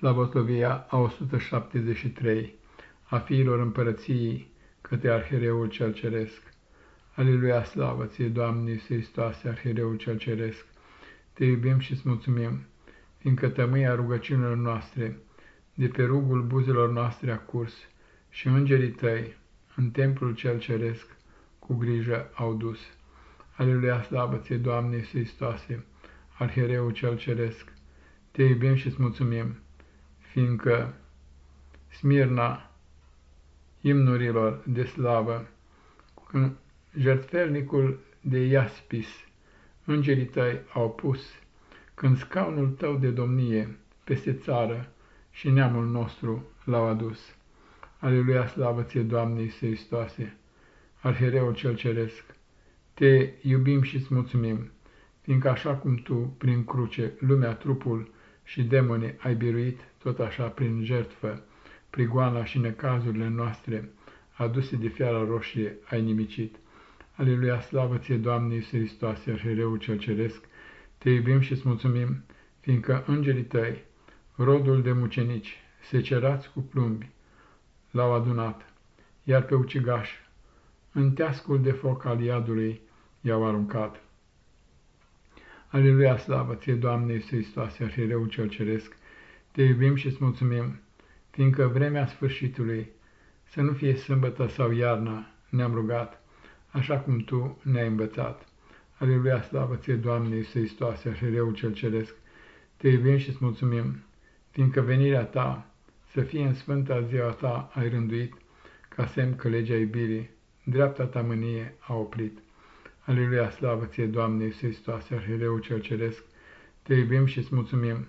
Slavoslovia a 173 a fiilor împărăției către Arhereul cel Ceresc. Aleluia, slavă ție, Doamne Iisus Hristoase, Arhereul cel Ceresc! Te iubim și îți mulțumim, fiindcă tămâia rugăciunilor noastre, de pe rugul buzelor noastre a curs, și îngerii tăi, în templul cel ceresc, cu grijă au dus. Aleluia, slavă ție, Doamne Iisus Hristoase, Arhereul cel Ceresc! Te iubim și îți mulțumim, fiindcă Smirna imnurilor de slavă, când jertfelnicul de Iaspis, îngerii tăi au pus, când scaunul tău de domnie peste țară și neamul nostru l-au adus. Aleluia, slavă ție, Doamne Iisus Hristoase, Arhereul cel Ceresc! Te iubim și îți mulțumim, fiindcă așa cum Tu, prin cruce, lumea, trupul și demonii ai biruit, tot așa prin jertfă, prigoana și necazurile noastre, aduse de fiara roșie, ai nimicit. Aleluia, slavă ție, Doamne Iisus Hristoase, Arhereu cel Ceresc, te iubim și îți mulțumim, fiindcă îngerii tăi, rodul de mucenici, secerați cu plumbi, l-au adunat, iar pe ucigaș, în teascul de foc al iadului, i-au aruncat. Aleluia, slavă ție, Doamne Iisus Hristoase, Arhereu cel Ceresc, te iubim și îți mulțumim, fiindcă vremea sfârșitului să nu fie sâmbătă sau iarna, ne-am rugat, așa cum Tu ne-ai învățat. Aleluia, slavă ție, Doamne, Iisus Hristoase, Așereu cel Ceresc, te iubim și îți mulțumim, fiindcă venirea Ta să fie în sfânta ziua Ta ai rânduit, ca semn că legea iubirii, dreapta Ta mânie a oprit. Aleluia, slavă ție, Doamne, Iisus Hristoase, Așereu cel Ceresc, te iubim și îți mulțumim,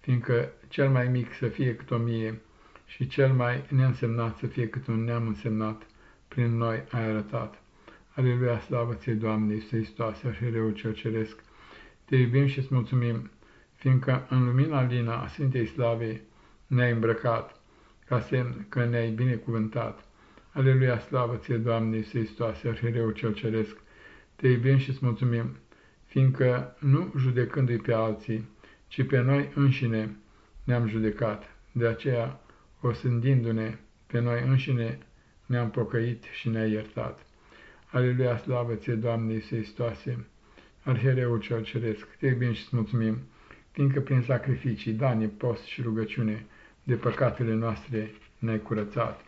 fiindcă cel mai mic să fie cât o mie, și cel mai neînsemnat să fie cât un neam însemnat, prin noi ai arătat. Aleluia, slavă ție, Doamne, Iisus Hristoase, Așereul cel Ceresc! Te iubim și îți mulțumim, fiindcă în lumina lina a Sfintei Slavei ne-ai îmbrăcat, ca semn că ne-ai binecuvântat. Aleluia, slavă ție, Doamne, Iisus Hristoase, Arhereul cel Ceresc! Te iubim și îți mulțumim, fiindcă nu judecându-i pe alții, ci pe noi înșine ne-am judecat. De aceea, osândindu-ne pe noi înșine, ne-am pocăit și ne-a iertat. Aleluia, slavă ție, Doamne Iisus Hristoase, Arhereul cel Ceresc, te iubim și-ți mulțumim, fiindcă prin sacrificii, dani, post și rugăciune, de păcatele noastre ne-ai curățat.